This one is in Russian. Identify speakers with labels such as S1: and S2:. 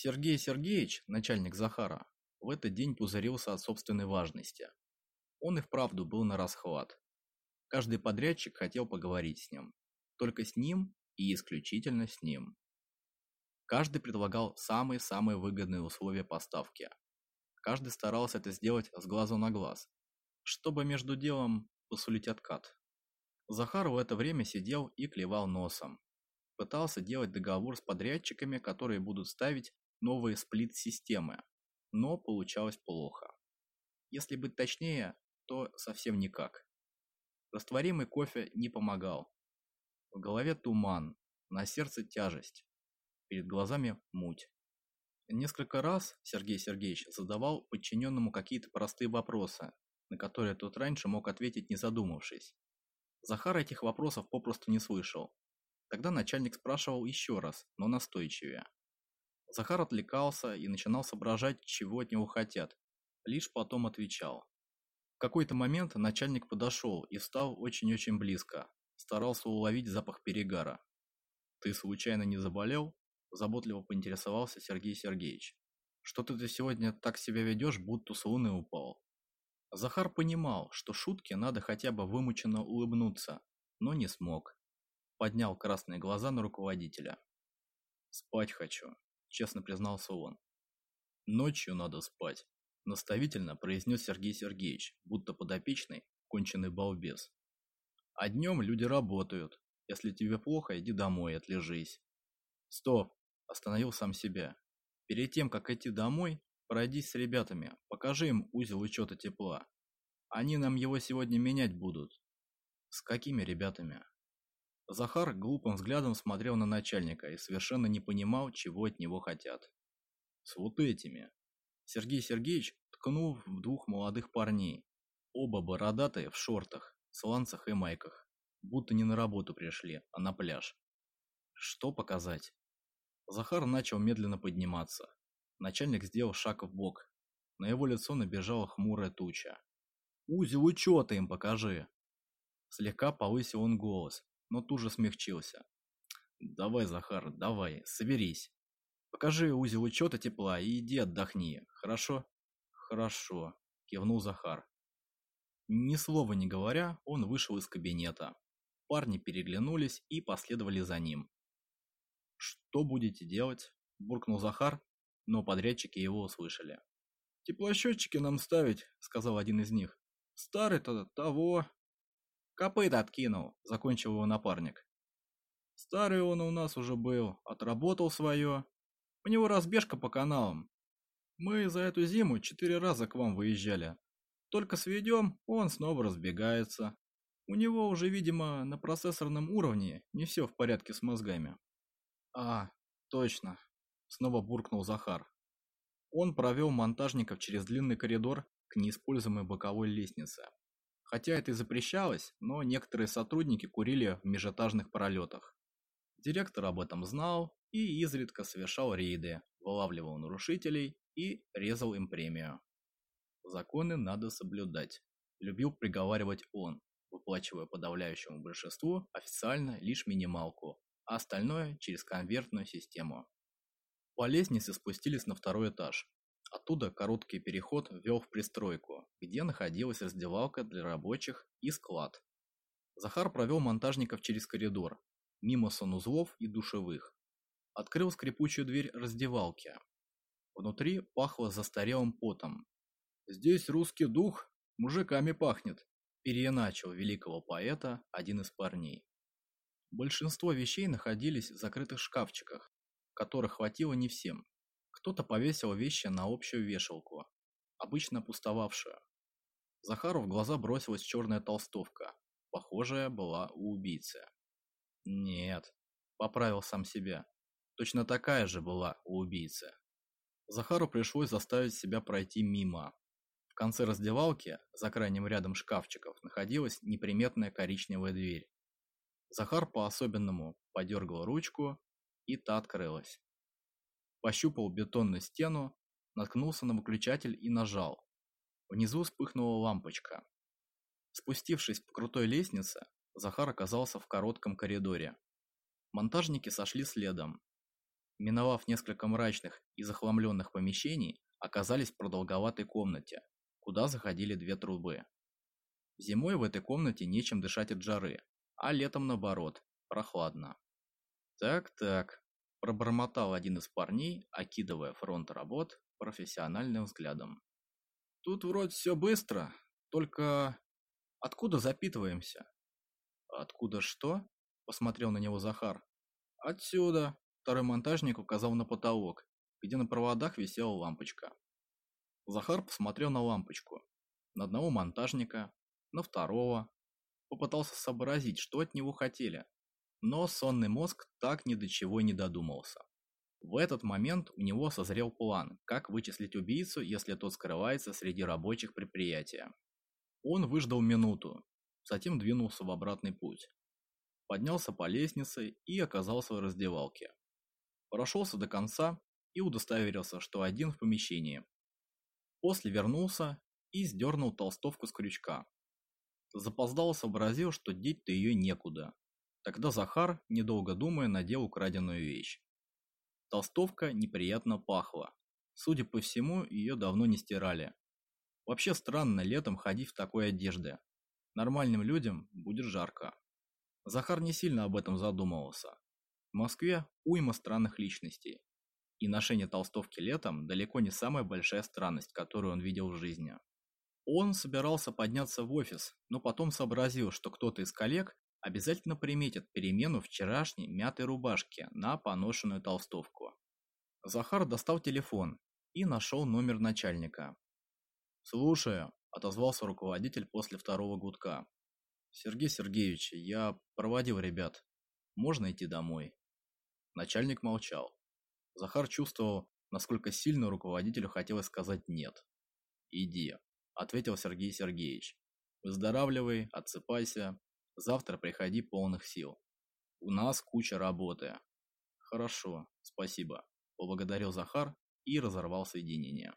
S1: Сергей Сергеевич, начальник Захара, в этот день пузырился от собственной важности. Он и вправду был на расхват. Каждый подрядчик хотел поговорить с ним. Только с ним и исключительно с ним. Каждый предлагал самые-самые выгодные условия поставки. Каждый старался это сделать с глазу на глаз, чтобы между делом посулить откат. Захар в это время сидел и клевал носом. Пытался делать договор с подрядчиками, которые будут ставить новые сплит-системы, но получалось плохо. Если быть точнее, то совсем никак. Растворимый кофе не помогал. В голове туман, на сердце тяжесть, перед глазами муть. Несколько раз Сергей Сергеевич задавал подчиненному какие-то простые вопросы, на которые тот раньше мог ответить не задумавшись. Захар этих вопросов попросту не слышал. Тогда начальник спрашивал еще раз, но настойчивее. Захар отвлекался и начинал соображать, чего от него хотят. Лишь потом отвечал. В какой-то момент начальник подошел и встал очень-очень близко. Старался уловить запах перегара. «Ты случайно не заболел?» Заботливо поинтересовался Сергей Сергеевич. «Что-то ты сегодня так себя ведешь, будто с луны упал». Захар понимал, что шутке надо хотя бы вымученно улыбнуться, но не смог. Поднял красные глаза на руководителя. «Спать хочу», – честно признался он. «Ночью надо спать», – наставительно произнес Сергей Сергеевич, будто подопечный, конченый балбес. «А днем люди работают. Если тебе плохо, иди домой, отлежись». «Стоп!» – остановил сам себя. Перед тем, как идти домой, пройдись с ребятами, покажи им узел учета тепла. Они нам его сегодня менять будут». «С какими ребятами?» Захар глупым взглядом смотрел на начальника и совершенно не понимал, чего от него хотят. С вот этими. Сергей Сергеевич ткнул в двух молодых парней. Оба бородатые в шортах, сланцах и майках. Будто не на работу пришли, а на пляж. Что показать? Захар начал медленно подниматься. Начальник сделал шаг в бок. На его лицо набежала хмурая туча. «Узел учета им покажи!» Слегка повысил он голос, но тут же смягчился. «Давай, Захар, давай, соберись. Покажи узел учета тепла и иди отдохни, хорошо?» «Хорошо», – кивнул Захар. Ни слова не говоря, он вышел из кабинета. Парни переглянулись и последовали за ним. «Что будете делать?» – буркнул Захар, но подрядчики его услышали. «Теплосчетчики нам ставить», – сказал один из них. «Старый-то того, Копыт откинул, закончил его напарник. Старый он у нас уже был, отработал свое. У него разбежка по каналам. Мы за эту зиму четыре раза к вам выезжали. Только сведем, он снова разбегается. У него уже, видимо, на процессорном уровне не все в порядке с мозгами. А, точно, снова буркнул Захар. Он провел монтажников через длинный коридор к неиспользуемой боковой лестнице. Хотя это и запрещалось, но некоторые сотрудники курили в межэтажных пролетах. Директор об этом знал и изредка совершал рейды, вылавливал нарушителей и резал им премию. Законы надо соблюдать, любил приговаривать он, выплачивая подавляющему большинству официально лишь минималку, а остальное через конвертную систему. По лестнице спустились на второй этаж, Оттуда короткий переход вел в пристройку, где находилась раздевалка для рабочих и склад. Захар провел монтажников через коридор, мимо санузлов и душевых. Открыл скрипучую дверь раздевалки. Внутри пахло застарелым потом. «Здесь русский дух мужиками пахнет», переиначил великого поэта один из парней. Большинство вещей находились в закрытых шкафчиках, которых хватило не всем. Кто-то повесил вещи на общую вешалку, обычно пустовавшую. Захару в глаза бросилась черная толстовка, похожая была у убийцы. Нет, поправил сам себя. Точно такая же была у убийцы. Захару пришлось заставить себя пройти мимо. В конце раздевалки, за крайним рядом шкафчиков, находилась неприметная коричневая дверь. Захар по-особенному подергал ручку, и та открылась пощупал бетонную стену, наткнулся на выключатель и нажал. Внизу вспыхнула лампочка. Спустившись по крутой лестнице, Захар оказался в коротком коридоре. Монтажники сошли следом. Миновав несколько мрачных и захламленных помещений, оказались в продолговатой комнате, куда заходили две трубы. Зимой в этой комнате нечем дышать от жары, а летом наоборот, прохладно. Так-так, пробормотал один из парней, окидывая фронт работ профессиональным взглядом. Тут вроде все быстро, только откуда запитываемся? Откуда что? Посмотрел на него Захар. Отсюда. Второй монтажник указал на потолок, где на проводах висела лампочка. Захар посмотрел на лампочку, на одного монтажника, на второго. Попытался сообразить, что от него хотели, но сонный мозг так ни до чего не додумался. В этот момент у него созрел план, как вычислить убийцу, если тот скрывается среди рабочих предприятия. Он выждал минуту, затем двинулся в обратный путь. Поднялся по лестнице и оказался в раздевалке. Прошелся до конца и удостоверился, что один в помещении. После вернулся и сдернул толстовку с крючка. Запоздало сообразил, что деть-то ее некуда. Тогда Захар, недолго думая, надел украденную вещь. Толстовка неприятно пахла. Судя по всему, ее давно не стирали. Вообще странно летом ходить в такой одежде. Нормальным людям будет жарко. Захар не сильно об этом задумывался. В Москве уйма странных личностей. И ношение толстовки летом далеко не самая большая странность, которую он видел в жизни. Он собирался подняться в офис, но потом сообразил, что кто-то из коллег обязательно приметит перемену вчерашней мятой рубашки на поношенную толстовку. Захар достал телефон и нашел номер начальника. «Слушаю», – отозвался руководитель после второго гудка. «Сергей Сергеевич, я проводил ребят. Можно идти домой?» Начальник молчал. Захар чувствовал, насколько сильно руководителю хотелось сказать «нет». «Иди», – ответил Сергей Сергеевич. «Выздоравливай, отсыпайся, Завтра приходи полных сил. У нас куча работы. Хорошо, спасибо. Поблагодарил Захар и разорвал соединение.